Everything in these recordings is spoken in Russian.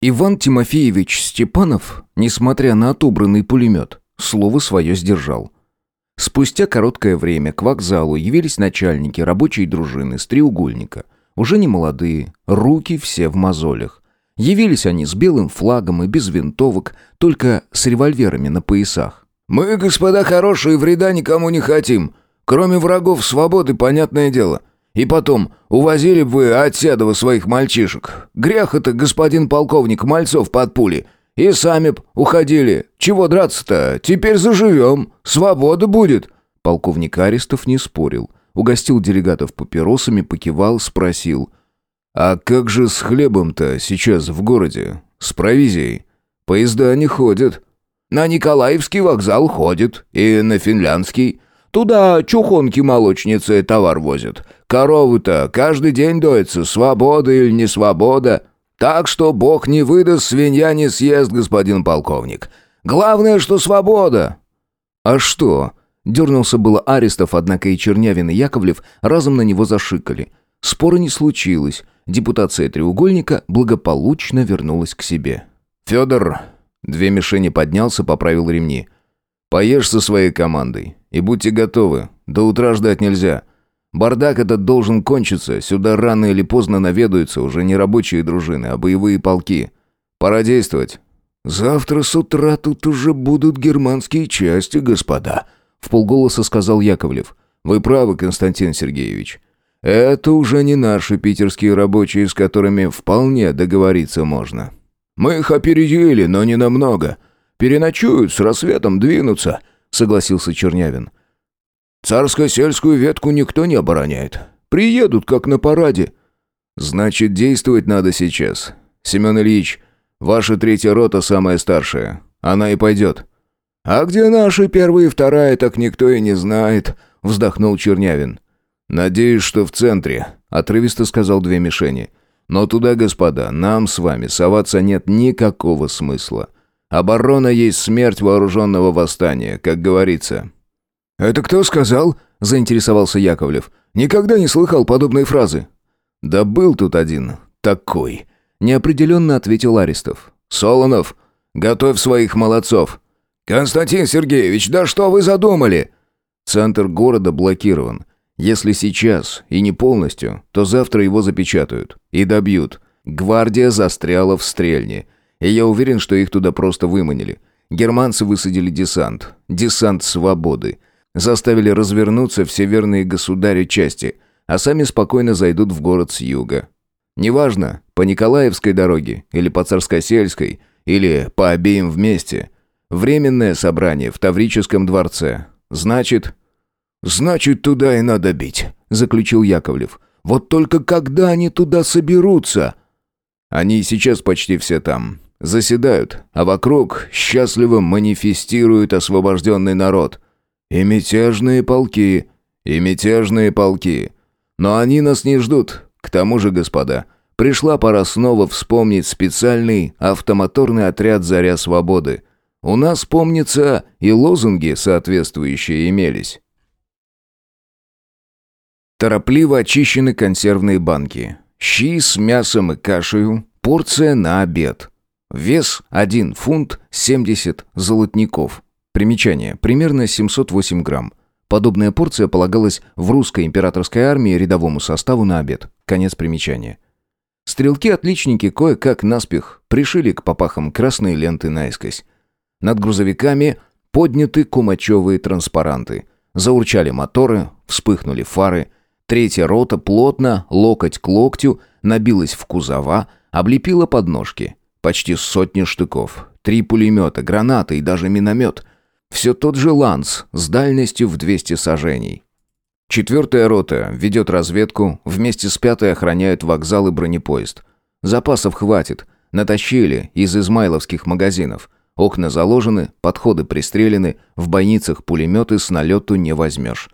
Иван Тимофеевич Степанов, несмотря на отобранный пулемет, слово свое сдержал. Спустя короткое время к вокзалу явились начальники рабочей дружины с треугольника. Уже не молодые, руки все в мозолях. Явились они с белым флагом и без винтовок, только с револьверами на поясах. «Мы, господа хорошие, вреда никому не хотим. Кроме врагов свободы, понятное дело. И потом, увозили бы вы от Седова своих мальчишек. Грех это, господин полковник, мальцов под пули. И сами б уходили. Чего драться-то? Теперь заживем. Свобода будет». Полковник Арестов не спорил. Угостил делегатов папиросами, покивал, спросил. «А как же с хлебом-то сейчас в городе? С провизией? Поезда не ходят». «На Николаевский вокзал ходит. И на Финляндский. Туда чухонки-молочницы товар возят. Коровы-то каждый день доятся, свобода или не свобода. Так что бог не выдаст, свинья не съест, господин полковник. Главное, что свобода». «А что?» Дернулся было Арестов, однако и Чернявин и Яковлев разом на него зашикали. Спора не случилось. Депутация треугольника благополучно вернулась к себе. «Федор...» Две мишени поднялся, поправил ремни. «Поешь со своей командой. И будьте готовы. До утра ждать нельзя. Бардак этот должен кончиться, сюда рано или поздно наведаются уже не рабочие дружины, а боевые полки. Пора действовать. Завтра с утра тут уже будут германские части, господа, в полголоса сказал Яковлев. Вы правы, Константин Сергеевич. Это уже не наши питерские рабочие, с которыми вполне договориться можно. Мы их опередили, но не намного. Переночуют, с рассветом двинутся, согласился Чернявин. Царско-сельскую ветку никто не обороняет. Приедут, как на параде. Значит, действовать надо сейчас. Семен Ильич, ваша третья рота самая старшая. Она и пойдет. А где наши первая и вторая, так никто и не знает, вздохнул Чернявин. Надеюсь, что в центре, отрывисто сказал две мишени. Но туда, господа, нам с вами соваться нет никакого смысла. Оборона есть смерть вооруженного восстания, как говорится. «Это кто сказал?» – заинтересовался Яковлев. «Никогда не слыхал подобной фразы». «Да был тут один. Такой», – неопределенно ответил Аристов. «Солонов, готовь своих молодцов». «Константин Сергеевич, да что вы задумали?» Центр города блокирован. Если сейчас и не полностью, то завтра его запечатают и добьют. Гвардия застряла в стрельне. И я уверен, что их туда просто выманили. Германцы высадили десант. Десант свободы заставили развернуться все верные государю части, а сами спокойно зайдут в город с юга. Неважно, по Николаевской дороге или по Царскосельской, или по обеим вместе. Временное собрание в Таврическом дворце. Значит... «Значит, туда и надо бить», — заключил Яковлев. «Вот только когда они туда соберутся?» «Они сейчас почти все там. Заседают, а вокруг счастливо манифестирует освобожденный народ. И мятежные полки, и мятежные полки. Но они нас не ждут. К тому же, господа, пришла пора снова вспомнить специальный автомоторный отряд «Заря свободы». У нас, помнится, и лозунги соответствующие имелись. Торопливо очищены консервные банки. Щи с мясом и кашей, порция на обед. Вес 1 фунт 70 золотников. Примечание. Примерно 708 грамм. Подобная порция полагалась в русской императорской армии рядовому составу на обед. Конец примечания. Стрелки-отличники кое-как наспех пришили к попахам красные ленты наискось. Над грузовиками подняты кумачевые транспаранты. Заурчали моторы, вспыхнули фары. Третья рота плотно, локоть к локтю, набилась в кузова, облепила подножки. Почти сотни штыков. Три пулемета, гранаты и даже миномет. Все тот же «Ланс» с дальностью в 200 сажений. Четвертая рота ведет разведку, вместе с пятой охраняют вокзал и бронепоезд. Запасов хватит. Натащили из измайловских магазинов. Окна заложены, подходы пристрелены, в бойницах пулеметы с налету не возьмешь.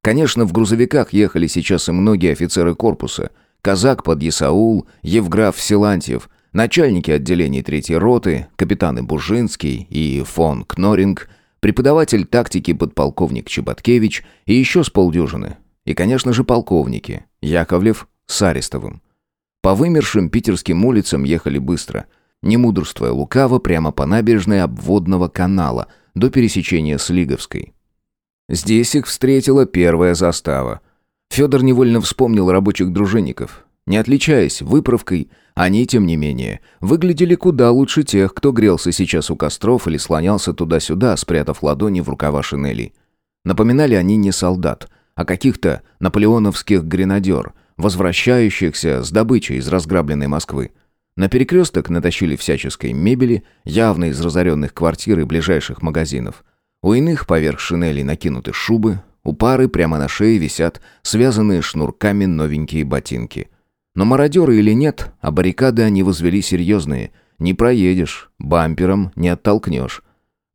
Конечно, в грузовиках ехали сейчас и многие офицеры корпуса. Казак под Ясаул, Евграф Силантьев, начальники отделений третьей роты, капитаны Бужинский и фон Кноринг – преподаватель тактики подполковник Чеботкевич и еще с полдюжины. И, конечно же, полковники Яковлев с Арестовым. По вымершим питерским улицам ехали быстро. не мудрствуя лукаво, прямо по набережной обводного канала до пересечения с Лиговской. Здесь их встретила первая застава. Федор невольно вспомнил рабочих дружинников. Не отличаясь выправкой, они, тем не менее, выглядели куда лучше тех, кто грелся сейчас у костров или слонялся туда-сюда, спрятав ладони в рукава шинелей. Напоминали они не солдат, а каких-то наполеоновских гренадер, возвращающихся с добычей из разграбленной Москвы. На перекресток натащили всяческой мебели, явно из разоренных квартир и ближайших магазинов. У иных поверх шинелей накинуты шубы, у пары прямо на шее висят связанные шнурками новенькие ботинки. Но мародеры или нет, а баррикады они возвели серьезные. Не проедешь, бампером не оттолкнешь.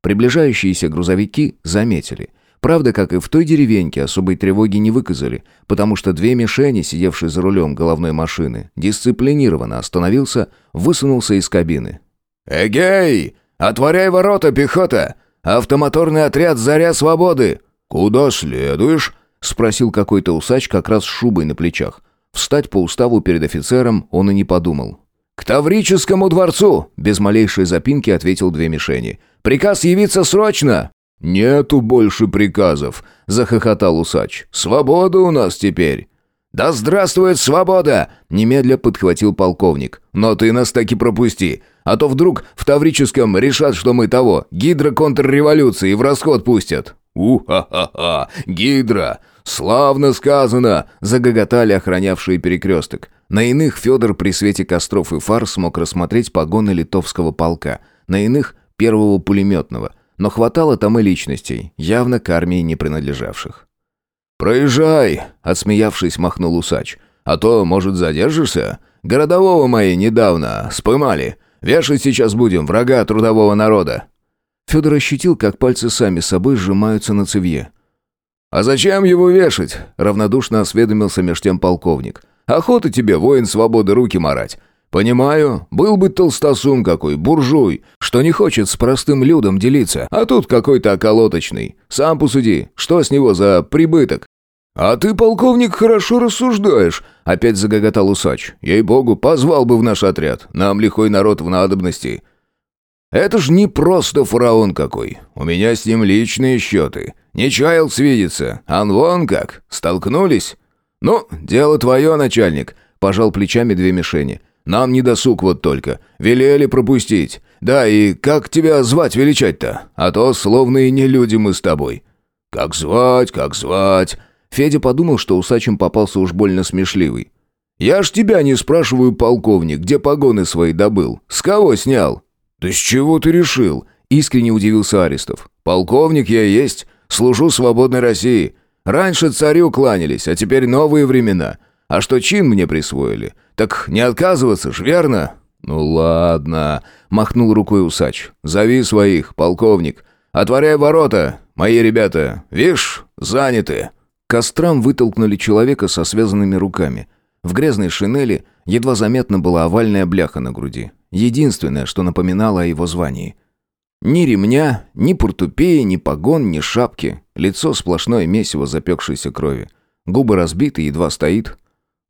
Приближающиеся грузовики заметили. Правда, как и в той деревеньке, особой тревоги не выказали, потому что две мишени, сидевшие за рулем головной машины, дисциплинированно остановился, высунулся из кабины. «Эгей! Отворяй ворота, пехота! Автомоторный отряд «Заря свободы!» «Куда следуешь?» — спросил какой-то усач как раз с шубой на плечах. Встать по уставу перед офицером он и не подумал. «К Таврическому дворцу!» — без малейшей запинки ответил две мишени. «Приказ явиться срочно!» «Нету больше приказов», — захохотал усач. «Свобода у нас теперь». «Да здравствует свобода!» — немедля подхватил полковник. «Но ты нас таки пропусти, а то вдруг в Таврическом решат, что мы того, гидро-контрреволюции в расход пустят». «У-ха-ха-ха! Гидра! Славно сказано!» — загоготали охранявшие перекресток. На иных Федор при свете костров и фар смог рассмотреть погоны литовского полка, на иных — первого пулеметного — но хватало там и личностей, явно к армии не принадлежавших. «Проезжай!» — отсмеявшись, махнул усач. «А то, может, задержишься? Городового мои недавно спымали. Вешать сейчас будем врага трудового народа». Федор ощутил, как пальцы сами собой сжимаются на цевье. «А зачем его вешать?» — равнодушно осведомился меж тем полковник. «Охота тебе, воин свободы, руки марать. «Понимаю, был бы толстосум какой, буржуй, что не хочет с простым людом делиться, а тут какой-то околоточный. Сам посуди, что с него за прибыток?» «А ты, полковник, хорошо рассуждаешь», — опять загоготал усач. «Ей-богу, позвал бы в наш отряд, нам лихой народ в надобности». «Это ж не просто фараон какой, у меня с ним личные счеты. Не чаял свидеться, ан вон как, столкнулись?» «Ну, дело твое, начальник», — пожал плечами две мишени. Нам не досуг вот только. Велели пропустить. Да, и как тебя звать величать-то? А то словно и не люди мы с тобой». «Как звать, как звать?» Федя подумал, что усачем попался уж больно смешливый. «Я ж тебя не спрашиваю, полковник, где погоны свои добыл. С кого снял?» «Да с чего ты решил?» Искренне удивился Арестов. «Полковник я есть. Служу свободной России. Раньше царю кланялись, а теперь новые времена. А что чин мне присвоили? Так не отказываться ж, верно?» «Ну ладно», — махнул рукой усач. «Зови своих, полковник. Отворяй ворота, мои ребята. Вишь, заняты». Кострам вытолкнули человека со связанными руками. В грязной шинели едва заметна была овальная бляха на груди. Единственное, что напоминало о его звании. Ни ремня, ни портупеи, ни погон, ни шапки. Лицо сплошное месиво запекшейся крови. Губы разбиты, едва стоит.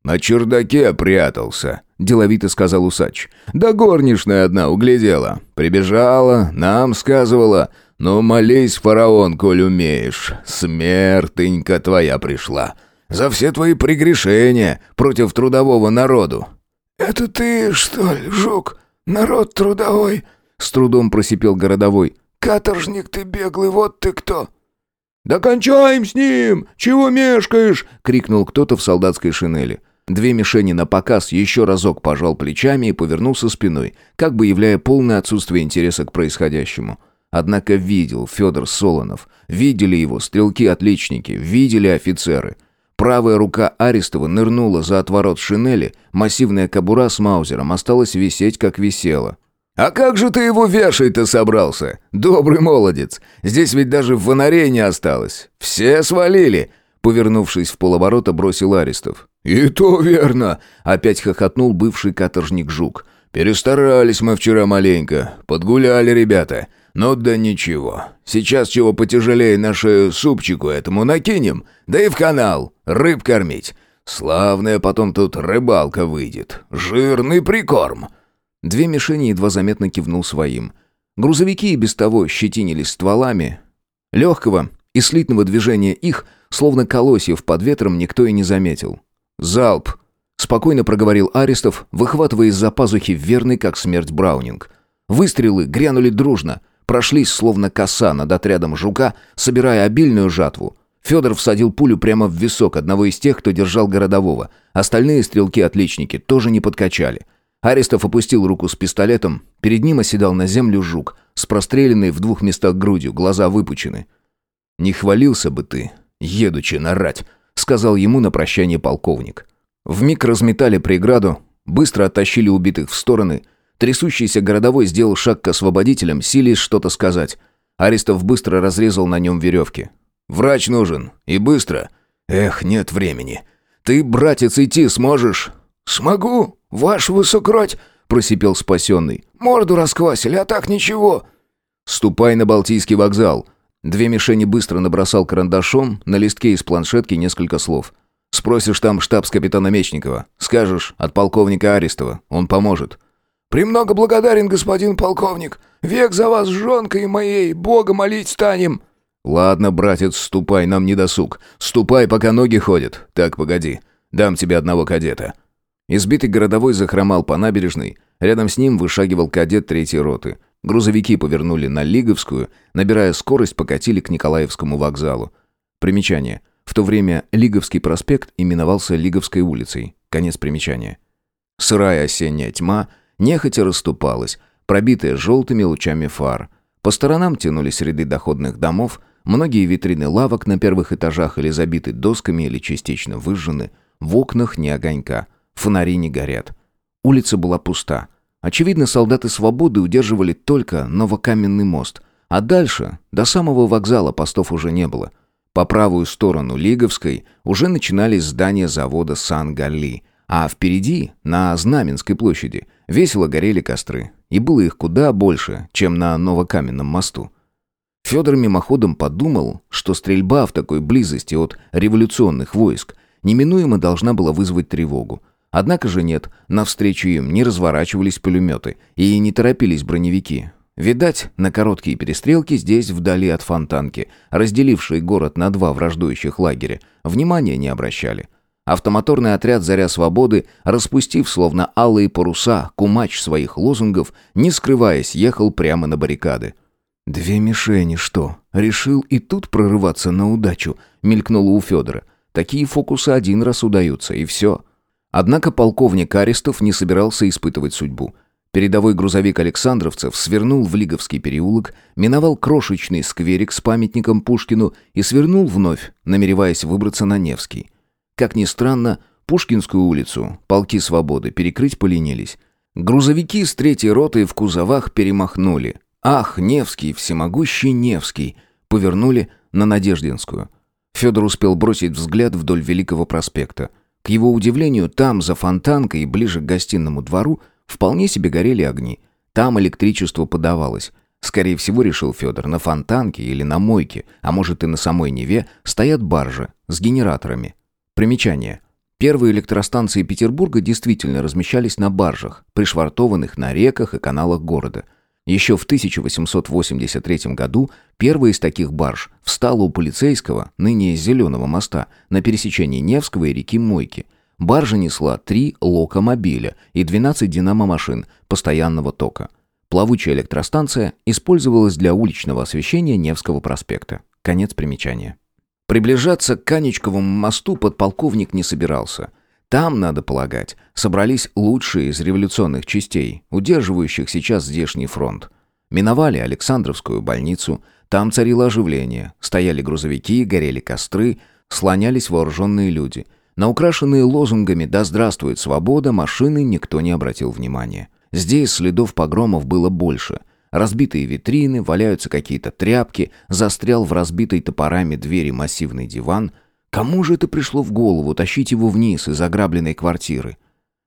«На чердаке прятался», — деловито сказал усач. «Да горничная одна углядела. Прибежала, нам сказывала. Ну, молись, фараон, коль умеешь. Смертенька твоя пришла. За все твои прегрешения против трудового народу». «Это ты, что ли, жук? Народ трудовой?» С трудом просипел городовой. «Каторжник ты беглый, вот ты кто!» «Да кончаем с ним! Чего мешкаешь?» — крикнул кто-то в солдатской шинели. Две мишени на показ еще разок пожал плечами и повернулся спиной, как бы являя полное отсутствие интереса к происходящему. Однако видел Федор Солонов, видели его стрелки-отличники, видели офицеры. Правая рука Арестова нырнула за отворот шинели, массивная кобура с маузером осталась висеть, как висела. «А как же ты его вешать-то собрался? Добрый молодец! Здесь ведь даже фонарей не осталось. Все свалили!» Повернувшись в полоборота, бросил Арестов. «И то верно!» — опять хохотнул бывший каторжник Жук. «Перестарались мы вчера маленько. Подгуляли ребята. Ну да ничего. Сейчас чего потяжелее на шею супчику этому накинем, да и в канал. Рыб кормить. Славная потом тут рыбалка выйдет. Жирный прикорм». Две мишени едва заметно кивнул своим. Грузовики и без того щетинились стволами. Легкого и слитного движения их, словно колосьев под ветром, никто и не заметил. «Залп!» — спокойно проговорил Арестов, выхватывая из-за пазухи верный, как смерть, Браунинг. Выстрелы грянули дружно, прошлись, словно коса над отрядом жука, собирая обильную жатву. Федор всадил пулю прямо в висок одного из тех, кто держал городового. Остальные стрелки-отличники тоже не подкачали. Арестов опустил руку с пистолетом. Перед ним оседал на землю жук, с простреленной в двух местах грудью, глаза выпучены. «Не хвалился бы ты, едучи нарать», — сказал ему на прощание полковник. Вмиг разметали преграду, быстро оттащили убитых в стороны. Трясущийся городовой сделал шаг к освободителям, силясь что-то сказать. Арестов быстро разрезал на нем веревки. Врач нужен. И быстро. Эх, нет времени. Ты, братец, идти сможешь?» «Смогу, ваш высокроть», — просипел спасенный. «Морду расквасили, а так ничего». «Ступай на Балтийский вокзал». Две мишени быстро набросал карандашом, на листке из планшетки несколько слов. «Спросишь там штабс-капитана Мечникова. Скажешь, от полковника Арестова. Он поможет». «Премного благодарен, господин полковник. Век за вас с жонкой моей, Бога молить станем». «Ладно, братец, ступай, нам не досуг. Ступай, пока ноги ходят. Так, погоди. Дам тебе одного кадета». Избитый городовой захромал по набережной. Рядом с ним вышагивал кадет третьей роты. Грузовики повернули на Лиговскую, набирая скорость, покатили к Николаевскому вокзалу. Примечание. В то время Лиговский проспект именовался Лиговской улицей. Конец примечания. Сырая осенняя тьма нехотя расступалась, пробитая желтыми лучами фар. По сторонам тянулись ряды доходных домов, Многие витрины лавок на первых этажах или забиты досками, или частично выжжены. В окнах ни огонька. Фонари не горят. Улица была пуста. Очевидно, солдаты свободы удерживали только новокаменный мост. А дальше, до самого вокзала, постов уже не было. По правую сторону Лиговской уже начинались здания завода Сан-Галли, а впереди, на Знаменской площади, весело горели костры. И было их куда больше, чем на новокаменном мосту. Федор мимоходом подумал, что стрельба в такой близости от революционных войск неминуемо должна была вызвать тревогу. Однако же нет, навстречу им не разворачивались пулеметы и не торопились броневики. Видать, на короткие перестрелки здесь, вдали от фонтанки, разделившие город на два враждующих лагеря, внимания не обращали. Автомоторный отряд «Заря свободы», распустив словно алые паруса, кумач своих лозунгов, не скрываясь, ехал прямо на баррикады. «Две мишени, что? Решил и тут прорываться на удачу?» — мелькнуло у Федора. «Такие фокусы один раз удаются, и все». Однако полковник Арестов не собирался испытывать судьбу. Передовой грузовик Александровцев свернул в Лиговский переулок, миновал крошечный скверик с памятником Пушкину и свернул вновь, намереваясь выбраться на Невский. Как ни странно, Пушкинскую улицу, полки свободы, перекрыть поленились. Грузовики с третьей роты в кузовах перемахнули, Ах, Невский, всемогущий Невский! Повернули на Надеждинскую. Федор успел бросить взгляд вдоль Великого проспекта. Его удивлению, там, за фонтанкой и ближе к гостиному двору, вполне себе горели огни. Там электричество подавалось. Скорее всего, решил Федор, на фонтанке или на мойке, а может и на самой Неве, стоят баржи с генераторами. Примечание. Первые электростанции Петербурга действительно размещались на баржах, пришвартованных на реках и каналах города – еще в 1883 году первая из таких барж встала у полицейского, ныне Зеленого моста, на пересечении Невского и реки Мойки. Баржа несла три локомобиля и 12 динамомашин постоянного тока. Плавучая электростанция использовалась для уличного освещения Невского проспекта. Конец примечания. Приближаться к Канечковому мосту подполковник не собирался. Там, надо полагать, собрались лучшие из революционных частей, удерживающих сейчас здешний фронт. Миновали Александровскую больницу, там царило оживление, стояли грузовики, горели костры, слонялись вооруженные люди. На украшенные лозунгами «Да здравствует свобода» машины никто не обратил внимания. Здесь следов погромов было больше. Разбитые витрины, валяются какие-то тряпки, застрял в разбитой топорами двери массивный диван – Кому же это пришло в голову тащить его вниз из ограбленной квартиры?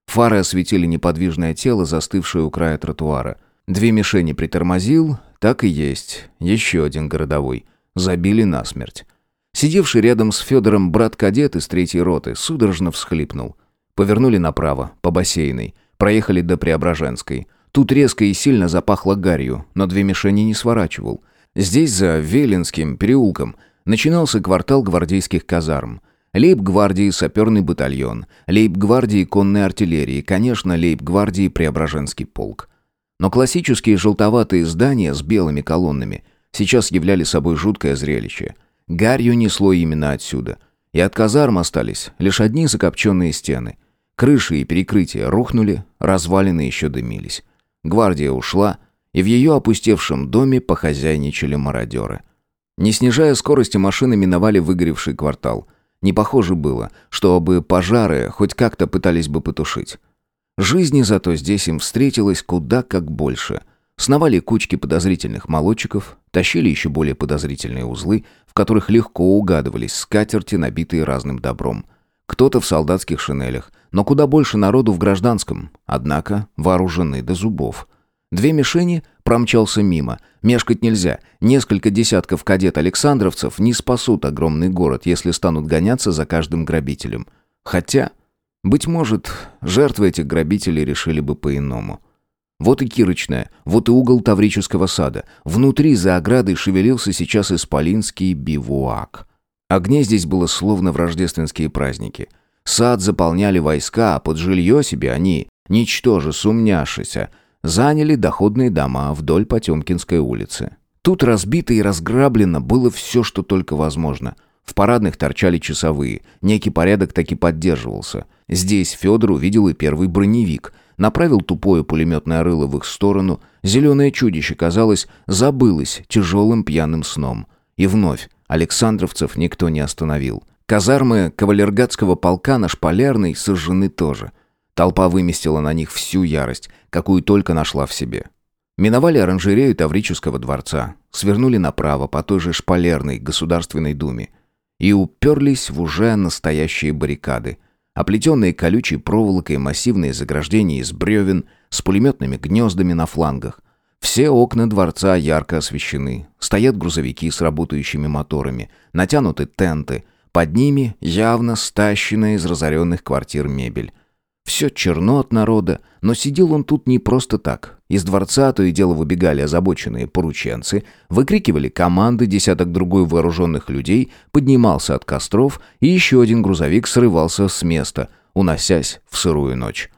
Фары осветили неподвижное тело, застывшее у края тротуара. Две мишени притормозил, так и есть. Еще один городовой. Забили насмерть. Сидевший рядом с Федором брат-кадет из третьей роты судорожно всхлипнул. Повернули направо, по бассейной. Проехали до Преображенской. Тут резко и сильно запахло гарью, но две мишени не сворачивал. Здесь, за Велинским переулком, начинался квартал гвардейских казарм. Лейб-гвардии саперный батальон, лейб-гвардии конной артиллерии, конечно, лейб-гвардии Преображенский полк. Но классические желтоватые здания с белыми колоннами сейчас являли собой жуткое зрелище. Гарью несло именно отсюда. И от казарм остались лишь одни закопченные стены. Крыши и перекрытия рухнули, развалины еще дымились. Гвардия ушла, и в ее опустевшем доме похозяйничали мародеры. Не снижая скорости, машины миновали выгоревший квартал. Не похоже было, чтобы пожары хоть как-то пытались бы потушить. Жизни зато здесь им встретилось куда как больше. Сновали кучки подозрительных молодчиков, тащили еще более подозрительные узлы, в которых легко угадывались скатерти, набитые разным добром. Кто-то в солдатских шинелях, но куда больше народу в гражданском, однако вооружены до зубов. Две мишени промчался мимо. Мешкать нельзя. Несколько десятков кадет-александровцев не спасут огромный город, если станут гоняться за каждым грабителем. Хотя, быть может, жертвы этих грабителей решили бы по-иному. Вот и Кирочная, вот и угол Таврического сада. Внутри за оградой шевелился сейчас исполинский бивуак. Огней здесь было словно в рождественские праздники — Сад заполняли войска, а под жилье себе они, ничтоже сумняшися, заняли доходные дома вдоль Потемкинской улицы. Тут разбито и разграблено было все, что только возможно. В парадных торчали часовые, некий порядок таки поддерживался. Здесь Федор увидел и первый броневик, направил тупое пулеметное рыло в их сторону, зеленое чудище, казалось, забылось тяжелым пьяным сном. И вновь Александровцев никто не остановил. Казармы кавалергатского полка на Шполярной сожжены тоже. Толпа выместила на них всю ярость, какую только нашла в себе. Миновали оранжерею Таврического дворца, свернули направо по той же Шполерной Государственной Думе и уперлись в уже настоящие баррикады, оплетенные колючей проволокой массивные заграждения из бревен с пулеметными гнездами на флангах. Все окна дворца ярко освещены, стоят грузовики с работающими моторами, натянуты тенты, под ними явно стащенная из разоренных квартир мебель. Все черно от народа, но сидел он тут не просто так. Из дворца то и дело выбегали озабоченные порученцы, выкрикивали команды десяток другой вооруженных людей, поднимался от костров, и еще один грузовик срывался с места, уносясь в сырую ночь.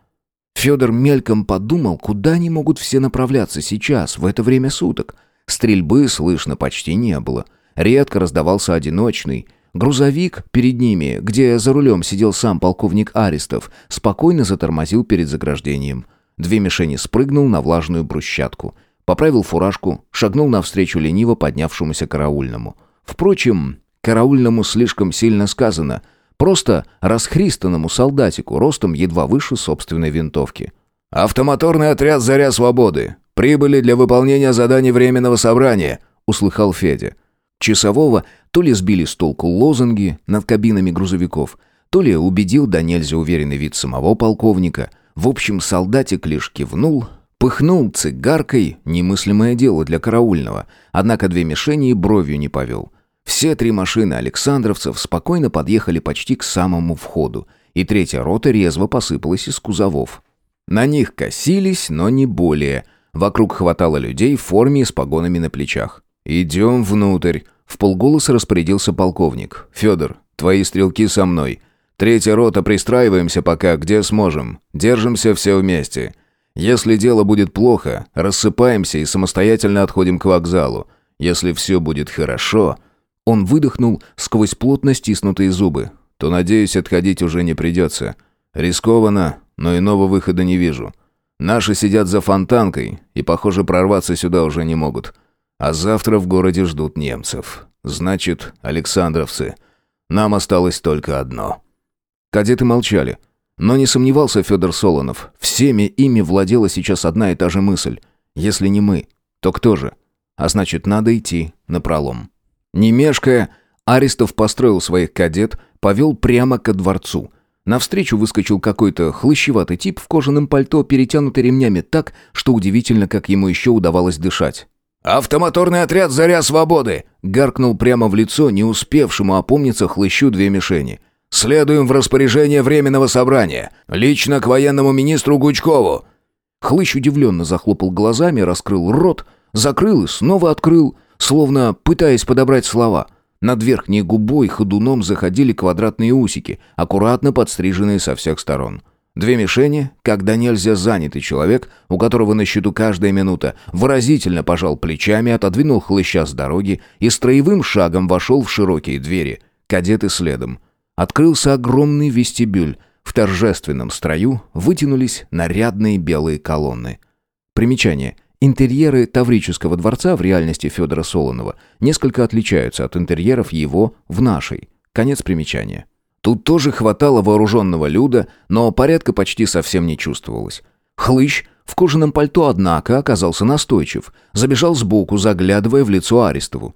Федор мельком подумал, куда они могут все направляться сейчас, в это время суток. Стрельбы слышно почти не было. Редко раздавался одиночный, Грузовик перед ними, где за рулем сидел сам полковник Аристов, спокойно затормозил перед заграждением. Две мишени спрыгнул на влажную брусчатку. Поправил фуражку, шагнул навстречу лениво поднявшемуся караульному. Впрочем, караульному слишком сильно сказано. Просто расхристанному солдатику, ростом едва выше собственной винтовки. «Автомоторный отряд «Заря свободы». Прибыли для выполнения заданий Временного собрания», — услыхал Федя. Часового то ли сбили с толку лозунги над кабинами грузовиков, то ли убедил да нельзя уверенный вид самого полковника. В общем, солдатик лишь кивнул, пыхнул цигаркой, немыслимое дело для караульного, однако две мишени и бровью не повел. Все три машины александровцев спокойно подъехали почти к самому входу, и третья рота резво посыпалась из кузовов. На них косились, но не более. Вокруг хватало людей в форме и с погонами на плечах. «Идем внутрь», в полголоса распорядился полковник. «Федор, твои стрелки со мной. Третья рота пристраиваемся пока, где сможем. Держимся все вместе. Если дело будет плохо, рассыпаемся и самостоятельно отходим к вокзалу. Если все будет хорошо...» Он выдохнул сквозь плотно стиснутые зубы. «То, надеюсь, отходить уже не придется. Рискованно, но иного выхода не вижу. Наши сидят за фонтанкой и, похоже, прорваться сюда уже не могут. А завтра в городе ждут немцев. Значит, Александровцы. Нам осталось только одно. Кадеты молчали. Но не сомневался Федор Солонов. Всеми ими владела сейчас одна и та же мысль. Если не мы, то кто же? А значит, надо идти на пролом. Не мешкая, Аристов построил своих кадет, повел прямо ко дворцу. Навстречу выскочил какой-то хлыщеватый тип в кожаном пальто, перетянутый ремнями так, что удивительно, как ему еще удавалось дышать. «Автомоторный отряд «Заря свободы!» Гаркнул прямо в лицо не успевшему опомниться хлыщу две мишени. «Следуем в распоряжение Временного собрания. Лично к военному министру Гучкову!» Хлыщ удивленно захлопал глазами, раскрыл рот, закрыл и снова открыл, словно пытаясь подобрать слова. Над верхней губой ходуном заходили квадратные усики, аккуратно подстриженные со всех сторон. Две мишени, когда нельзя занятый человек, у которого на счету каждая минута, выразительно пожал плечами, отодвинул хлыща с дороги и строевым шагом вошел в широкие двери. Кадеты следом. Открылся огромный вестибюль. В торжественном строю вытянулись нарядные белые колонны. Примечание. Интерьеры Таврического дворца в реальности Федора Солонова несколько отличаются от интерьеров его в нашей. Конец примечания. Тут тоже хватало вооруженного люда, но порядка почти совсем не чувствовалось. Хлыщ в кожаном пальто, однако, оказался настойчив. Забежал сбоку, заглядывая в лицо Арестову.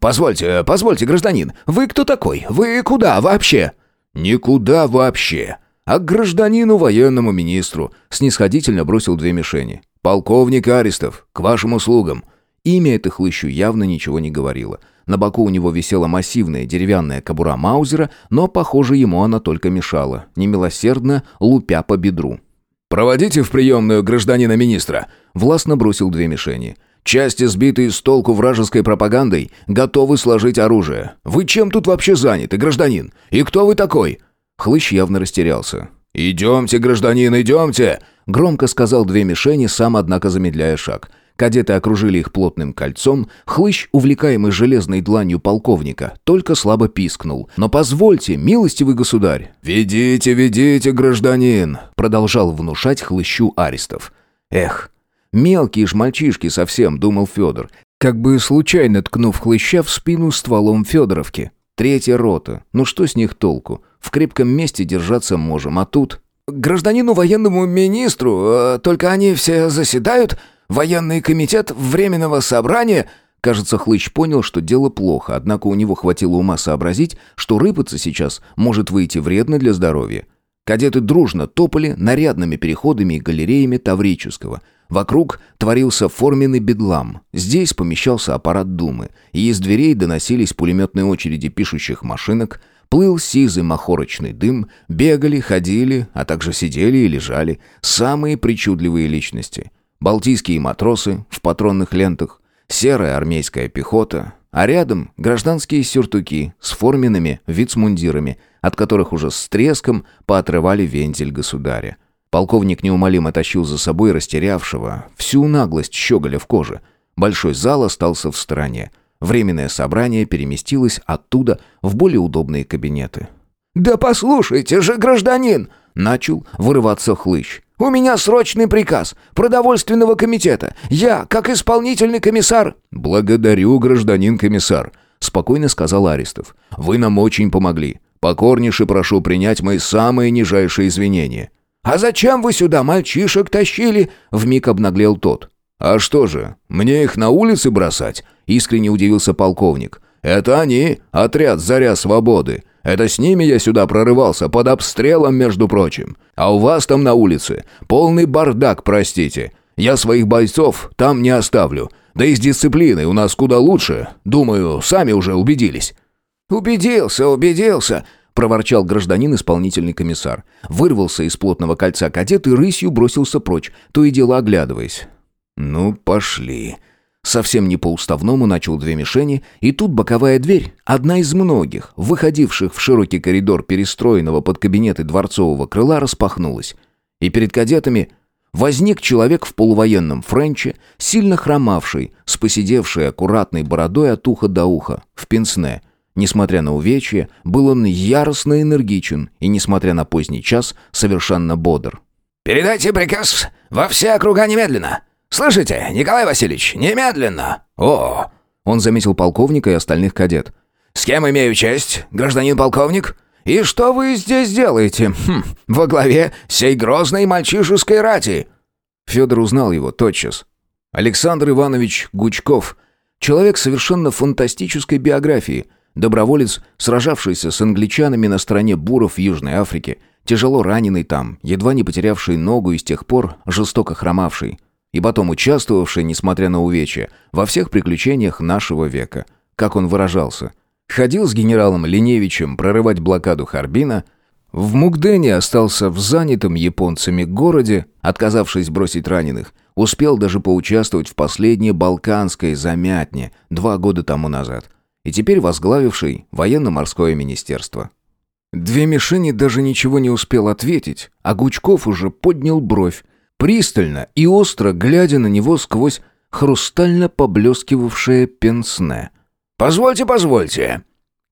«Позвольте, позвольте, гражданин, вы кто такой? Вы куда вообще?» «Никуда вообще. А к гражданину военному министру», снисходительно бросил две мишени. «Полковник Арестов, к вашим услугам». Имя это хлыщу явно ничего не говорило. На боку у него висела массивная деревянная кобура Маузера, но, похоже, ему она только мешала, немилосердно лупя по бедру. «Проводите в приемную гражданина министра», — властно бросил две мишени. «Части, сбитые с толку вражеской пропагандой, готовы сложить оружие. Вы чем тут вообще заняты, гражданин? И кто вы такой?» Хлыщ явно растерялся. «Идемте, гражданин, идемте!» Громко сказал две мишени, сам, однако, замедляя шаг. Кадеты окружили их плотным кольцом. Хлыщ, увлекаемый железной дланью полковника, только слабо пискнул. «Но позвольте, милостивый государь!» «Ведите, ведите, гражданин!» Продолжал внушать хлыщу Аристов. «Эх, мелкие ж мальчишки совсем», — думал Федор, как бы случайно ткнув хлыща в спину стволом Федоровки. Третья рота. Ну что с них толку? В крепком месте держаться можем, а тут... «Гражданину военному министру, э, только они все заседают...» Военный комитет Временного собрания...» Кажется, Хлыч понял, что дело плохо, однако у него хватило ума сообразить, что рыпаться сейчас может выйти вредно для здоровья. Кадеты дружно топали нарядными переходами и галереями Таврического. Вокруг творился форменный бедлам. Здесь помещался аппарат Думы, и из дверей доносились пулеметные очереди пишущих машинок, плыл сизый махорочный дым, бегали, ходили, а также сидели и лежали самые причудливые личности — Балтийские матросы в патронных лентах, серая армейская пехота, а рядом гражданские сюртуки с форменными вицмундирами, от которых уже с треском поотрывали вентиль государя. Полковник неумолимо тащил за собой растерявшего всю наглость щеголя в коже. Большой зал остался в стороне. Временное собрание переместилось оттуда в более удобные кабинеты. «Да послушайте же, гражданин!» — начал вырываться хлыщ. «У меня срочный приказ продовольственного комитета. Я, как исполнительный комиссар...» «Благодарю, гражданин комиссар», — спокойно сказал Аристов. «Вы нам очень помогли. Покорнейше прошу принять мои самые нижайшие извинения». «А зачем вы сюда мальчишек тащили?» — вмиг обнаглел тот. «А что же, мне их на улице бросать?» — искренне удивился полковник. «Это они, отряд «Заря свободы». Это с ними я сюда прорывался, под обстрелом, между прочим. А у вас там на улице полный бардак, простите. Я своих бойцов там не оставлю. Да и с дисциплиной у нас куда лучше. Думаю, сами уже убедились». «Убедился, убедился», — проворчал гражданин исполнительный комиссар. Вырвался из плотного кольца кадет и рысью бросился прочь, то и дело оглядываясь. «Ну, пошли», Совсем не по-уставному начал две мишени, и тут боковая дверь, одна из многих, выходивших в широкий коридор перестроенного под кабинеты дворцового крыла, распахнулась. И перед кадетами возник человек в полувоенном френче, сильно хромавший, с посидевшей аккуратной бородой от уха до уха, в пенсне. Несмотря на увечье, был он яростно энергичен и, несмотря на поздний час, совершенно бодр. «Передайте приказ во все округа немедленно!» «Слышите, Николай Васильевич, немедленно!» «О!» Он заметил полковника и остальных кадет. «С кем имею честь, гражданин полковник?» «И что вы здесь делаете? Хм, во главе сей грозной мальчишеской рати!» Федор узнал его тотчас. Александр Иванович Гучков. Человек совершенно фантастической биографии. Доброволец, сражавшийся с англичанами на стороне буров в Южной Африке. Тяжело раненый там, едва не потерявший ногу и с тех пор жестоко хромавший и потом участвовавший, несмотря на увечья, во всех приключениях нашего века. Как он выражался. Ходил с генералом Линевичем прорывать блокаду Харбина, В Мугдене остался в занятом японцами городе, отказавшись бросить раненых. Успел даже поучаствовать в последней балканской замятне два года тому назад. И теперь возглавивший военно-морское министерство. Две мишени даже ничего не успел ответить, а Гучков уже поднял бровь, пристально и остро глядя на него сквозь хрустально поблескивавшее пенсне. «Позвольте, позвольте.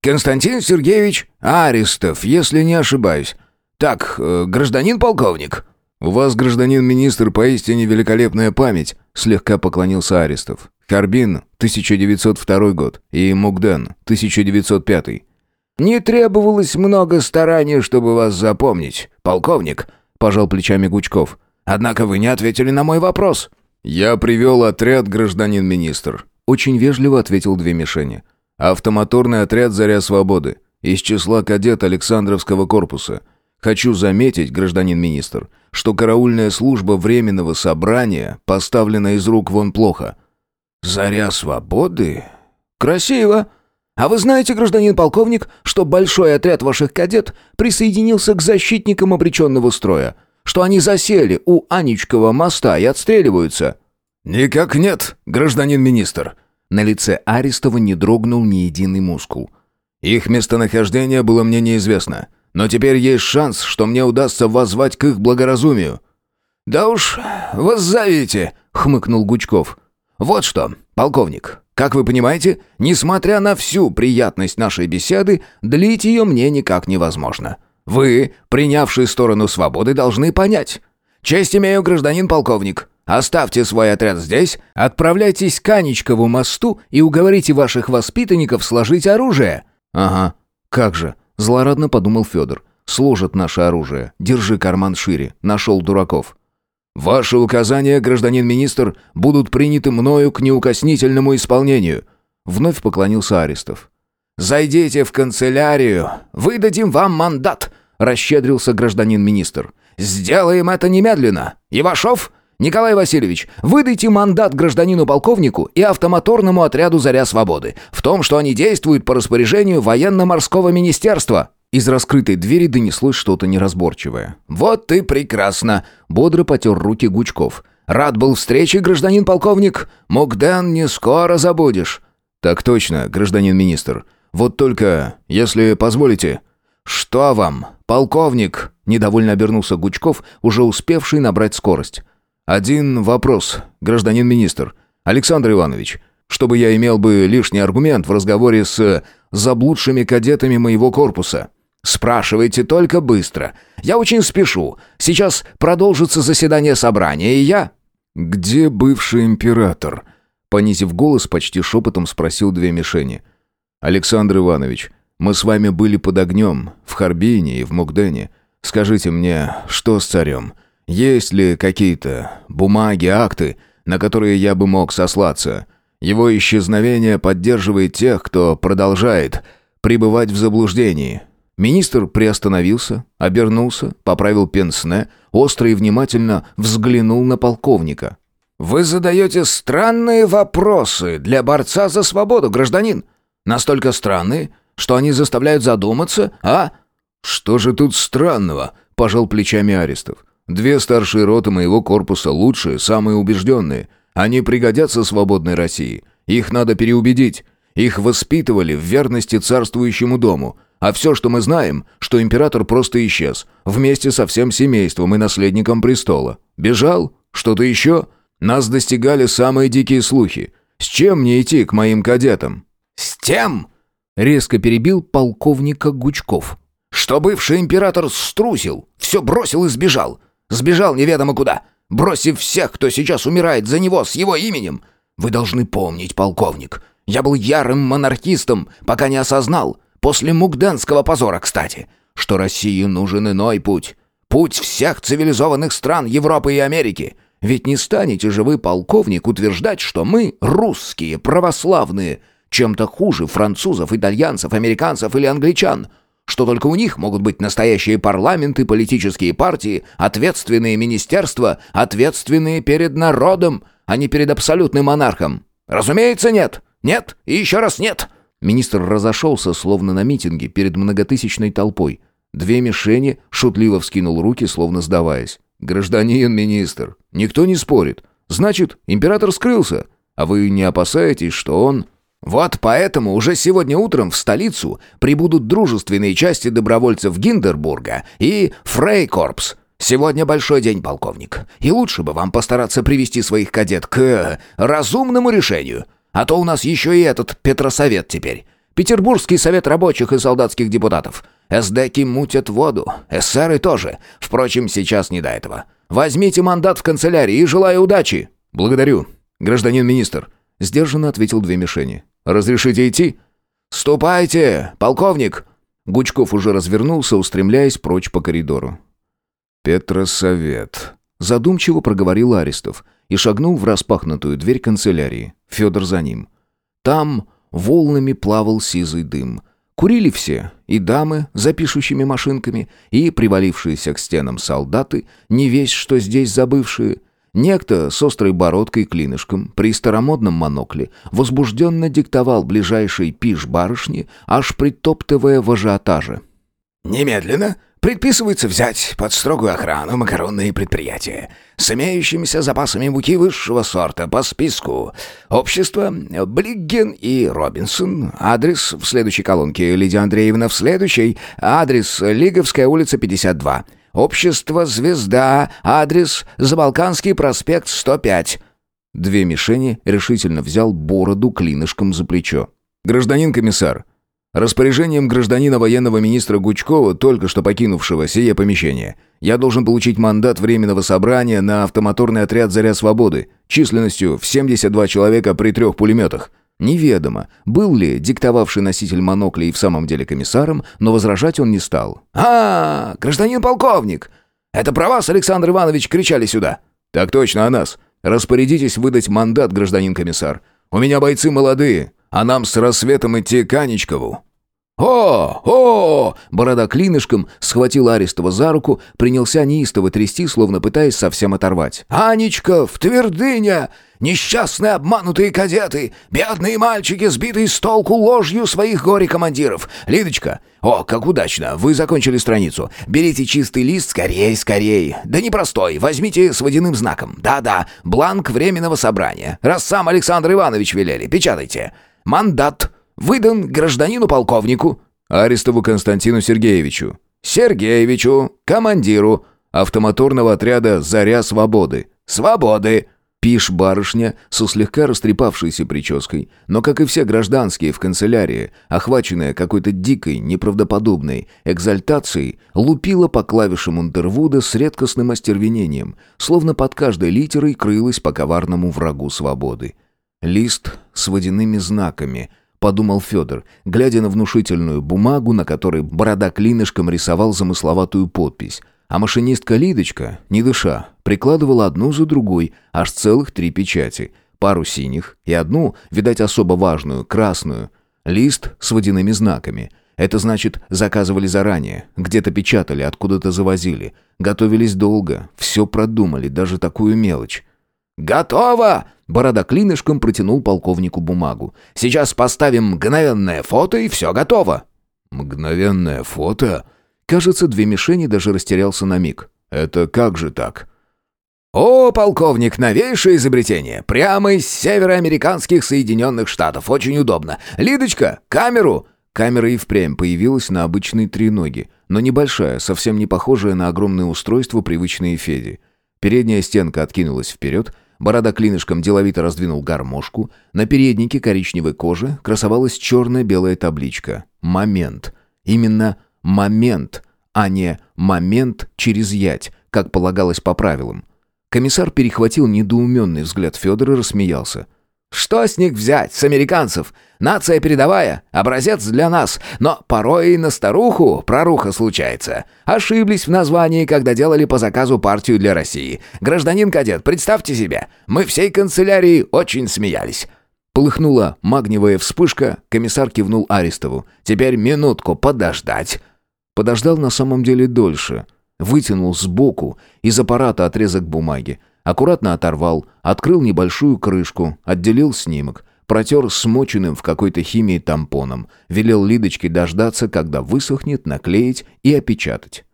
Константин Сергеевич Аристов, если не ошибаюсь. Так, э, гражданин полковник». «У вас, гражданин министр, поистине великолепная память», — слегка поклонился Аристов. «Харбин, 1902 год, и Мугден, 1905. «Не требовалось много стараний, чтобы вас запомнить, полковник», — пожал плечами Гучков. «Однако вы не ответили на мой вопрос». «Я привел отряд, гражданин министр», — очень вежливо ответил две мишени. «Автомоторный отряд «Заря свободы» из числа кадет Александровского корпуса. Хочу заметить, гражданин министр, что караульная служба Временного собрания поставлена из рук вон плохо». «Заря свободы? Красиво!» А вы знаете, гражданин полковник, что большой отряд ваших кадет присоединился к защитникам обреченного строя? Что они засели у Анечкова моста и отстреливаются?» «Никак нет, гражданин министр». На лице Арестова не дрогнул ни единый мускул. «Их местонахождение было мне неизвестно. Но теперь есть шанс, что мне удастся воззвать к их благоразумию». «Да уж, воззовите», — хмыкнул Гучков. «Вот что, полковник, как вы понимаете, несмотря на всю приятность нашей беседы, длить ее мне никак невозможно. Вы, принявший сторону свободы, должны понять. Честь имею, гражданин полковник. Оставьте свой отряд здесь, отправляйтесь к Анечкову мосту и уговорите ваших воспитанников сложить оружие». «Ага, как же», — злорадно подумал Федор. «Сложат наше оружие. Держи карман шире. Нашел дураков». «Ваши указания, гражданин министр, будут приняты мною к неукоснительному исполнению», — вновь поклонился Арестов. «Зайдите в канцелярию, выдадим вам мандат», — расщедрился гражданин министр. «Сделаем это немедленно. Ивашов, Николай Васильевич, выдайте мандат гражданину полковнику и автомоторному отряду «Заря свободы» в том, что они действуют по распоряжению военно-морского министерства». Из раскрытой двери донеслось что-то неразборчивое. «Вот ты прекрасно!» — бодро потер руки Гучков. «Рад был встрече, гражданин полковник. Мукден не скоро забудешь». «Так точно, гражданин министр. Вот только, если позволите...» «Что вам, полковник?» — недовольно обернулся Гучков, уже успевший набрать скорость. «Один вопрос, гражданин министр. Александр Иванович, чтобы я имел бы лишний аргумент в разговоре с заблудшими кадетами моего корпуса». «Спрашивайте только быстро. Я очень спешу. Сейчас продолжится заседание собрания, и я...» «Где бывший император?» Понизив голос, почти шепотом спросил две мишени. «Александр Иванович, мы с вами были под огнем, в Харбине и в Мукдене. Скажите мне, что с царем? Есть ли какие-то бумаги, акты, на которые я бы мог сослаться? Его исчезновение поддерживает тех, кто продолжает пребывать в заблуждении. Министр приостановился, обернулся, поправил пенсне, остро и внимательно взглянул на полковника. «Вы задаете странные вопросы для борца за свободу, гражданин. Настолько странные, что они заставляют задуматься, а?» «Что же тут странного?» – пожал плечами Арестов. «Две старшие роты моего корпуса лучшие, самые убежденные. Они пригодятся свободной России. Их надо переубедить. Их воспитывали в верности царствующему дому. А все, что мы знаем, что император просто исчез, вместе со всем семейством и наследником престола. Бежал? Что-то еще? Нас достигали самые дикие слухи. С чем мне идти к моим кадетам?» «С тем!» — резко перебил полковника Гучков. «Что бывший император струсил, все бросил и сбежал. Сбежал неведомо куда, бросив всех, кто сейчас умирает за него с его именем. Вы должны помнить, полковник, я был ярым монархистом, пока не осознал, После мугденского позора, кстати, что России нужен иной путь. Путь всех цивилизованных стран Европы и Америки. Ведь не станете же вы, полковник, утверждать, что мы, русские, православные, чем-то хуже французов, итальянцев, американцев или англичан, что только у них могут быть настоящие парламенты, политические партии, ответственные министерства, ответственные перед народом, а не перед абсолютным монархом. Разумеется, нет. Нет и еще раз нет. Министр разошелся, словно на митинге, перед многотысячной толпой. Две мишени шутливо вскинул руки, словно сдаваясь. «Гражданин министр, никто не спорит. Значит, император скрылся. А вы не опасаетесь, что он...» «Вот поэтому уже сегодня утром в столицу прибудут дружественные части добровольцев Гиндербурга и Фрейкорпс. Сегодня большой день, полковник, и лучше бы вам постараться привести своих кадет к разумному решению. А то у нас еще и этот Петросовет теперь. Петербургский совет рабочих и солдатских депутатов. СДКи мутят воду, эсеры тоже. Впрочем, сейчас не до этого. Возьмите мандат в канцелярии и желаю удачи». «Благодарю, гражданин министр», — сдержанно ответил две мишени. «Разрешите идти?» «Ступайте, полковник!» Гучков уже развернулся, устремляясь прочь по коридору. «Петросовет», — задумчиво проговорил Арестов и шагнул в распахнутую дверь канцелярии. Федор за ним. Там волнами плавал сизый дым. Курили все, и дамы за пишущими машинками, и привалившиеся к стенам солдаты, не весь что здесь забывшие. Некто с острой бородкой и клинышком, при старомодном монокле, возбужденно диктовал ближайшей пиш барышни, аж притоптывая в ажиотаже. «Немедленно Предписывается взять под строгую охрану макаронные предприятия с имеющимися запасами муки высшего сорта по списку. Общество Блигген и Робинсон. Адрес в следующей колонке. Лидия Андреевна в следующей. Адрес Лиговская улица 52. Общество «Звезда». Адрес Забалканский проспект 105. Две мишени решительно взял бороду клинышком за плечо. «Гражданин комиссар, Распоряжением гражданина военного министра Гучкова, только что покинувшего сие помещение, я должен получить мандат Временного собрания на автомоторный отряд «Заря свободы» численностью в 72 человека при трех пулеметах. Неведомо, был ли диктовавший носитель монокля и в самом деле комиссаром, но возражать он не стал. «А, гражданин полковник! Это про вас, Александр Иванович, кричали сюда!» «Так точно о нас. Распорядитесь выдать мандат, гражданин комиссар. У меня бойцы молодые, а нам с рассветом идти к Анечкову». «О! О!» Борода клинышком схватил Арестова за руку, принялся неистово трясти, словно пытаясь совсем оторвать. «Анечка, в твердыня! Несчастные обманутые кадеты! Бедные мальчики, сбитые с толку ложью своих горе-командиров! Лидочка, о, как удачно, вы закончили страницу. Берите чистый лист, скорей, скорей. Да не простой, возьмите с водяным знаком. Да-да, бланк временного собрания. Раз сам Александр Иванович велели, печатайте. Мандат выдан гражданину-полковнику». «Арестову Константину Сергеевичу». «Сергеевичу, командиру автомоторного отряда «Заря свободы». «Свободы». Пиш барышня со слегка растрепавшейся прической, но, как и все гражданские в канцелярии, охваченная какой-то дикой, неправдоподобной экзальтацией, лупила по клавишам Унтервуда с редкостным остервенением, словно под каждой литерой крылась по коварному врагу свободы. Лист с водяными знаками — подумал Федор, глядя на внушительную бумагу, на которой борода клинышком рисовал замысловатую подпись. А машинистка Лидочка, не дыша, прикладывала одну за другой аж целых три печати. Пару синих и одну, видать, особо важную, красную. Лист с водяными знаками. Это значит, заказывали заранее, где-то печатали, откуда-то завозили. Готовились долго, все продумали, даже такую мелочь. «Готово!» Борода клинышком протянул полковнику бумагу. «Сейчас поставим мгновенное фото, и все готово». «Мгновенное фото?» Кажется, две мишени даже растерялся на миг. «Это как же так?» «О, полковник, новейшее изобретение! Прямо из североамериканских Соединенных Штатов. Очень удобно. Лидочка, камеру!» Камера и впрямь появилась на обычной треноге, но небольшая, совсем не похожая на огромное устройство, привычные Феди. Передняя стенка откинулась вперед, Борода клинышком деловито раздвинул гармошку. На переднике коричневой кожи красовалась черно-белая табличка. «Момент». Именно «момент», а не «момент через ять», как полагалось по правилам. Комиссар перехватил недоуменный взгляд Федора и рассмеялся. Что с них взять, с американцев? Нация передовая, образец для нас, но порой и на старуху проруха случается. Ошиблись в названии, когда делали по заказу партию для России. Гражданин кадет, представьте себе, мы всей канцелярии очень смеялись. Полыхнула магниевая вспышка, комиссар кивнул Арестову. «Теперь минутку подождать». Подождал на самом деле дольше. Вытянул сбоку из аппарата отрезок бумаги. Аккуратно оторвал, открыл небольшую крышку, отделил снимок, протер смоченным в какой-то химии тампоном, велел Лидочке дождаться, когда высохнет, наклеить и опечатать.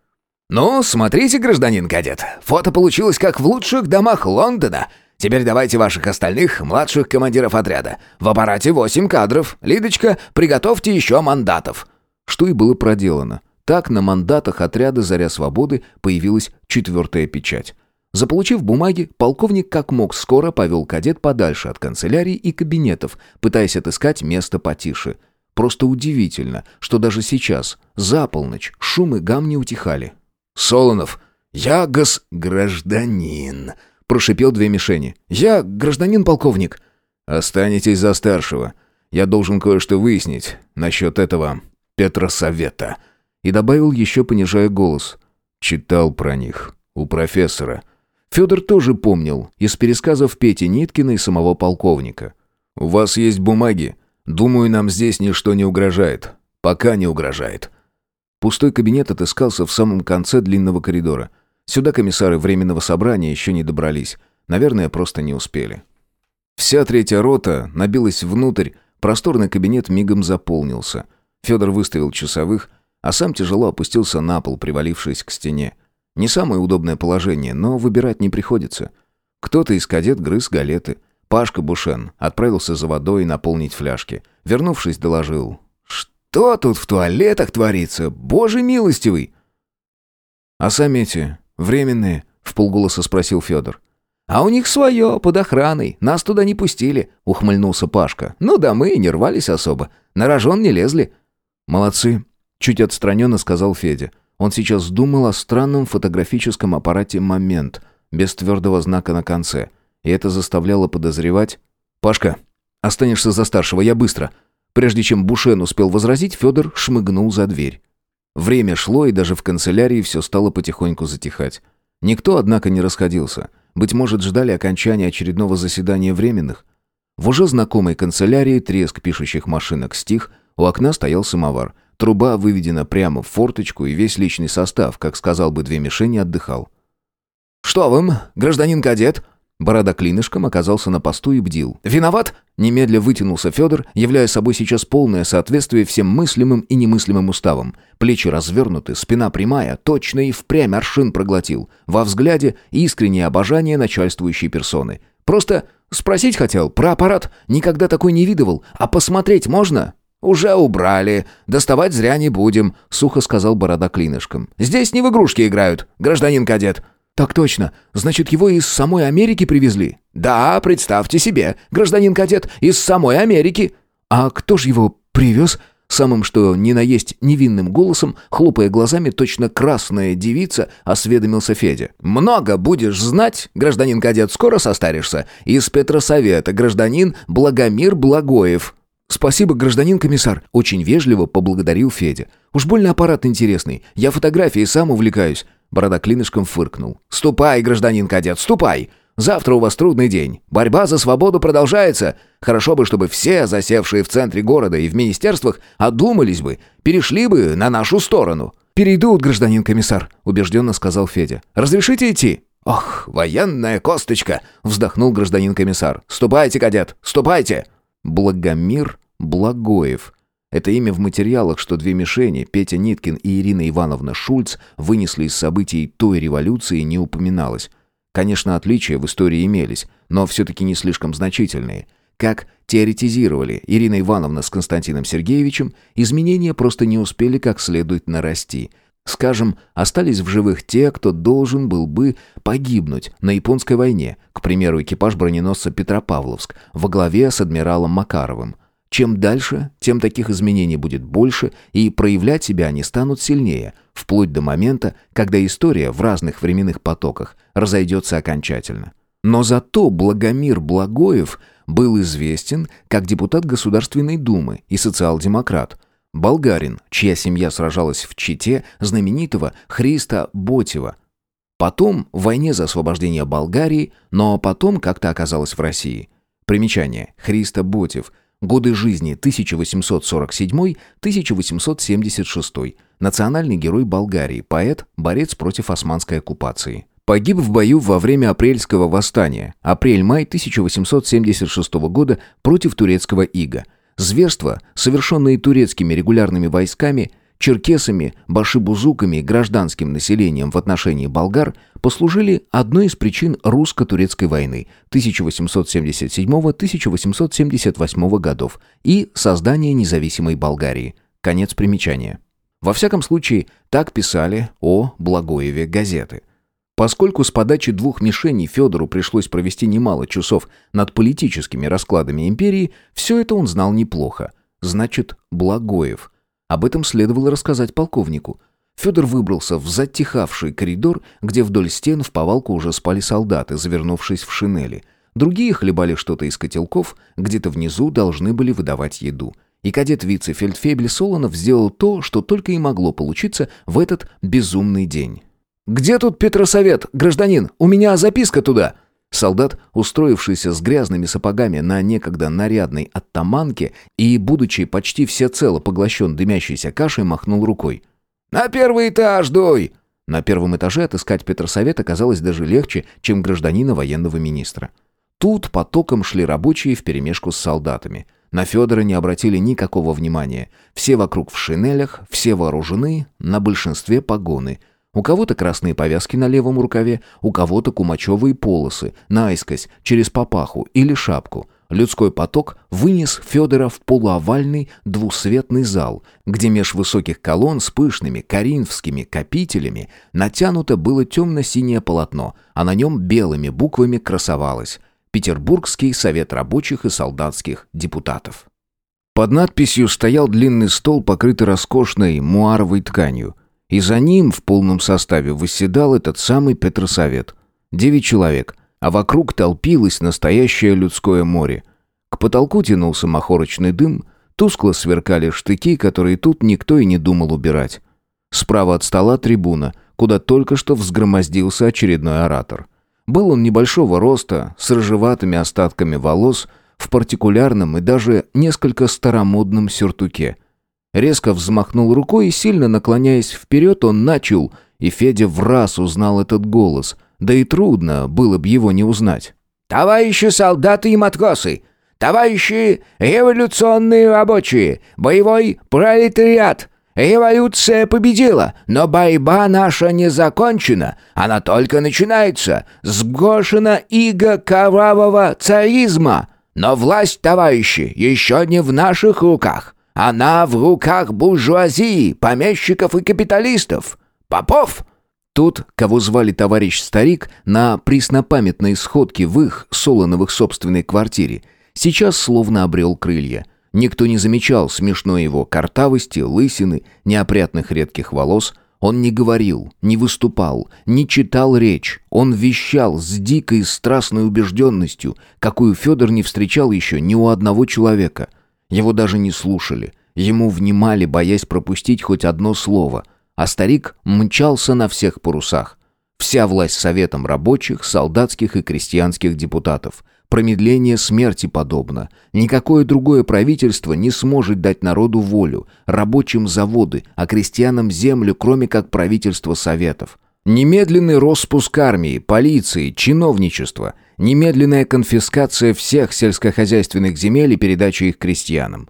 «Ну, смотрите, гражданин кадет, фото получилось как в лучших домах Лондона. Теперь давайте ваших остальных, младших командиров отряда. В аппарате восемь кадров. Лидочка, приготовьте еще мандатов». Что и было проделано. Так на мандатах отряда «Заря свободы» появилась четвертая печать. Заполучив бумаги, полковник как мог скоро повел кадет подальше от канцелярии и кабинетов, пытаясь отыскать место потише. Просто удивительно, что даже сейчас, за полночь, шум и гам не утихали. «Солонов, я гос... гражданин», — прошипел две мишени. «Я гражданин полковник». «Останетесь за старшего. Я должен кое-что выяснить насчет этого Петросовета». И добавил еще, понижая голос. «Читал про них. У профессора». Федор тоже помнил из пересказов Пети Ниткина и самого полковника. «У вас есть бумаги. Думаю, нам здесь ничто не угрожает. Пока не угрожает». Пустой кабинет отыскался в самом конце длинного коридора. Сюда комиссары Временного собрания еще не добрались. Наверное, просто не успели. Вся третья рота набилась внутрь, просторный кабинет мигом заполнился. Федор выставил часовых, а сам тяжело опустился на пол, привалившись к стене. Не самое удобное положение, но выбирать не приходится. Кто-то из кадет грыз галеты. Пашка Бушен отправился за водой наполнить фляжки. Вернувшись, доложил. «Что тут в туалетах творится? Боже милостивый!» «А сами эти, временные?» — в полголоса спросил Федор. «А у них свое, под охраной. Нас туда не пустили», — ухмыльнулся Пашка. «Ну да мы и не рвались особо. На рожон не лезли». «Молодцы», — чуть отстраненно сказал Федя. Он сейчас думал о странном фотографическом аппарате «Момент», без твердого знака на конце. И это заставляло подозревать... «Пашка, останешься за старшего, я быстро». Прежде чем Бушен успел возразить, Федор шмыгнул за дверь. Время шло, и даже в канцелярии все стало потихоньку затихать. Никто, однако, не расходился. Быть может, ждали окончания очередного заседания временных. В уже знакомой канцелярии треск пишущих машинок стих, у окна стоял самовар. Труба выведена прямо в форточку, и весь личный состав, как сказал бы две мишени, отдыхал. «Что вам, гражданин кадет?» Борода клинышком оказался на посту и бдил. «Виноват?» Немедля вытянулся Федор, являя собой сейчас полное соответствие всем мыслимым и немыслимым уставам. Плечи развернуты, спина прямая, точно и впрямь аршин проглотил. Во взгляде искреннее обожание начальствующей персоны. «Просто спросить хотел, про аппарат никогда такой не видывал, а посмотреть можно?» «Уже убрали. Доставать зря не будем», — сухо сказал борода клинышком. «Здесь не в игрушки играют, гражданин кадет». «Так точно. Значит, его из самой Америки привезли?» «Да, представьте себе, гражданин кадет, из самой Америки». «А кто же его привез?» Самым что ни на есть невинным голосом, хлопая глазами, точно красная девица, осведомился Федя. «Много будешь знать, гражданин кадет, скоро состаришься. Из Петросовета, гражданин Благомир Благоев». «Спасибо, гражданин комиссар», — очень вежливо поблагодарил Федя. «Уж больно аппарат интересный. Я фотографией сам увлекаюсь». Борода клинышком фыркнул. «Ступай, гражданин кадет, ступай! Завтра у вас трудный день. Борьба за свободу продолжается. Хорошо бы, чтобы все, засевшие в центре города и в министерствах, одумались бы, перешли бы на нашу сторону». «Перейдут, гражданин комиссар», — убежденно сказал Федя. «Разрешите идти?» «Ох, военная косточка!» — вздохнул гражданин комиссар. «Ступайте, кадет, ступайте!» Благомир Благоев. Это имя в материалах, что две мишени, Петя Ниткин и Ирина Ивановна Шульц, вынесли из событий той революции, не упоминалось. Конечно, отличия в истории имелись, но все-таки не слишком значительные. Как теоретизировали Ирина Ивановна с Константином Сергеевичем, изменения просто не успели как следует нарасти. Скажем, остались в живых те, кто должен был бы погибнуть на японской войне, к примеру, экипаж броненосца Петропавловск во главе с адмиралом Макаровым. Чем дальше, тем таких изменений будет больше, и проявлять себя они станут сильнее, вплоть до момента, когда история в разных временных потоках разойдется окончательно. Но зато Благомир Благоев был известен как депутат Государственной Думы и социал-демократ, болгарин, чья семья сражалась в Чите знаменитого Христа Ботева. Потом в войне за освобождение Болгарии, но потом как-то оказалась в России. Примечание. Христа Ботев – Годы жизни 1847-1876. Национальный герой Болгарии, поэт, борец против османской оккупации. Погиб в бою во время апрельского восстания, апрель-май 1876 года против турецкого ига. Зверства, совершенные турецкими регулярными войсками, черкесами, башибузуками гражданским населением в отношении болгар, послужили одной из причин русско-турецкой войны 1877-1878 годов и создания независимой Болгарии. Конец примечания. Во всяком случае, так писали о Благоеве газеты – Поскольку с подачи двух мишеней Федору пришлось провести немало часов над политическими раскладами империи, все это он знал неплохо. Значит, Благоев. Об этом следовало рассказать полковнику. Федор выбрался в затихавший коридор, где вдоль стен в повалку уже спали солдаты, завернувшись в шинели. Другие хлебали что-то из котелков, где-то внизу должны были выдавать еду. И кадет-вице-фельдфебель Солонов сделал то, что только и могло получиться в этот безумный день. «Где тут Петросовет, гражданин? У меня записка туда!» Солдат, устроившийся с грязными сапогами на некогда нарядной оттаманке и, будучи почти всецело поглощен дымящейся кашей, махнул рукой. «На первый этаж дуй!» На первом этаже отыскать Петросовет оказалось даже легче, чем гражданина военного министра. Тут потоком шли рабочие вперемешку с солдатами. На Федора не обратили никакого внимания. Все вокруг в шинелях, все вооружены, на большинстве погоны – у кого-то красные повязки на левом рукаве, у кого-то кумачевые полосы, наискось, через папаху или шапку. Людской поток вынес Федора в полуовальный двусветный зал, где меж высоких колонн с пышными коринфскими капителями натянуто было темно-синее полотно, а на нем белыми буквами красовалось «Петербургский совет рабочих и солдатских депутатов». Под надписью стоял длинный стол, покрытый роскошной муаровой тканью – и за ним в полном составе восседал этот самый Петросовет. Девять человек, а вокруг толпилось настоящее людское море. К потолку тянулся махорочный дым, тускло сверкали штыки, которые тут никто и не думал убирать. Справа от стола трибуна, куда только что взгромоздился очередной оратор. Был он небольшого роста, с рыжеватыми остатками волос, в партикулярном и даже несколько старомодном сюртуке – Резко взмахнул рукой и, сильно наклоняясь вперед, он начал, и Федя в раз узнал этот голос, да и трудно было бы его не узнать. «Товарищи солдаты и матросы! Товарищи революционные рабочие! Боевой пролетариат! Революция победила, но борьба наша не закончена, она только начинается. Сгошена иго кровавого царизма. Но власть, товарищи, еще не в наших руках. Она в руках буржуазии, помещиков и капиталистов. Попов!» Тот, кого звали товарищ Старик, на преснопамятной сходке в их, Солоновых собственной квартире, сейчас словно обрел крылья. Никто не замечал смешной его картавости, лысины, неопрятных редких волос. Он не говорил, не выступал, не читал речь. Он вещал с дикой страстной убежденностью, какую Федор не встречал еще ни у одного человека — его даже не слушали. Ему внимали, боясь пропустить хоть одно слово. А старик мчался на всех парусах. Вся власть советом рабочих, солдатских и крестьянских депутатов. Промедление смерти подобно. Никакое другое правительство не сможет дать народу волю, рабочим заводы, а крестьянам землю, кроме как правительства советов. Немедленный распуск армии, полиции, чиновничества, немедленная конфискация всех сельскохозяйственных земель и передача их крестьянам.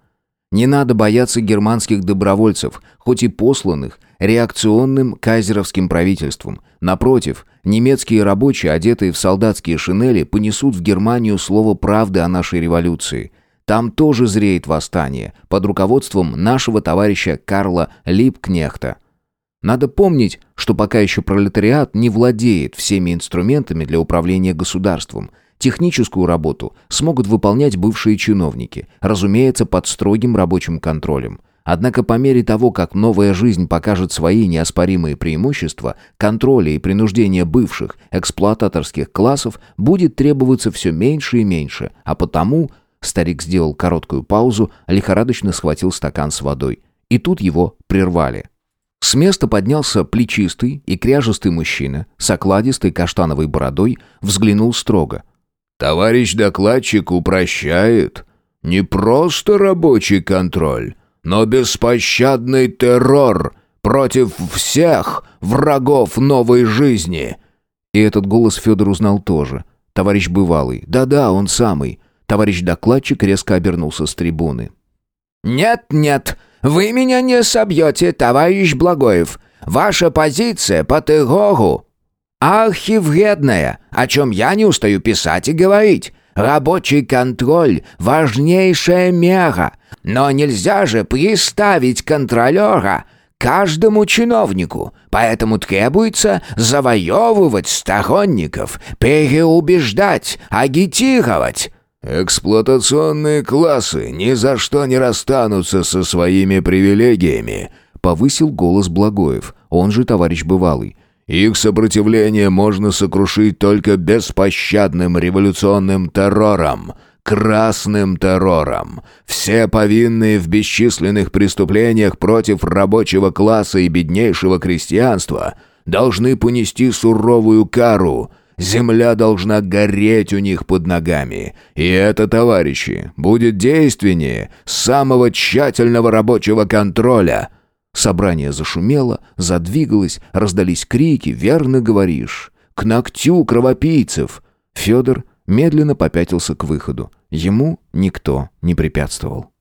Не надо бояться германских добровольцев, хоть и посланных реакционным кайзеровским правительством. Напротив, немецкие рабочие, одетые в солдатские шинели, понесут в Германию слово правды о нашей революции. Там тоже зреет восстание под руководством нашего товарища Карла Липкнехта. Надо помнить, что пока еще пролетариат не владеет всеми инструментами для управления государством. Техническую работу смогут выполнять бывшие чиновники, разумеется, под строгим рабочим контролем. Однако по мере того, как новая жизнь покажет свои неоспоримые преимущества, контроля и принуждения бывших эксплуататорских классов будет требоваться все меньше и меньше, а потому старик сделал короткую паузу, лихорадочно схватил стакан с водой. И тут его прервали. С места поднялся плечистый и кряжестый мужчина с окладистой каштановой бородой, взглянул строго. «Товарищ докладчик упрощает. Не просто рабочий контроль, но беспощадный террор против всех врагов новой жизни. И этот голос Федор узнал тоже. Товарищ бывалый. Да-да, он самый. Товарищ докладчик резко обернулся с трибуны. «Нет, нет, вы меня не собьете, товарищ Благоев. Ваша позиция по Тыгогу архивредная, о чем я не устаю писать и говорить. Рабочий контроль – важнейшая мера. Но нельзя же приставить контролера каждому чиновнику, поэтому требуется завоевывать сторонников, переубеждать, агитировать». «Эксплуатационные классы ни за что не расстанутся со своими привилегиями», повысил голос Благоев, он же товарищ бывалый. «Их сопротивление можно сокрушить только беспощадным революционным террором, красным террором. Все повинные в бесчисленных преступлениях против рабочего класса и беднейшего крестьянства должны понести суровую кару». Земля должна гореть у них под ногами. И это, товарищи, будет действеннее самого тщательного рабочего контроля. Собрание зашумело, задвигалось, раздались крики «Верно говоришь!» «К ногтю кровопийцев!» Федор медленно попятился к выходу. Ему никто не препятствовал.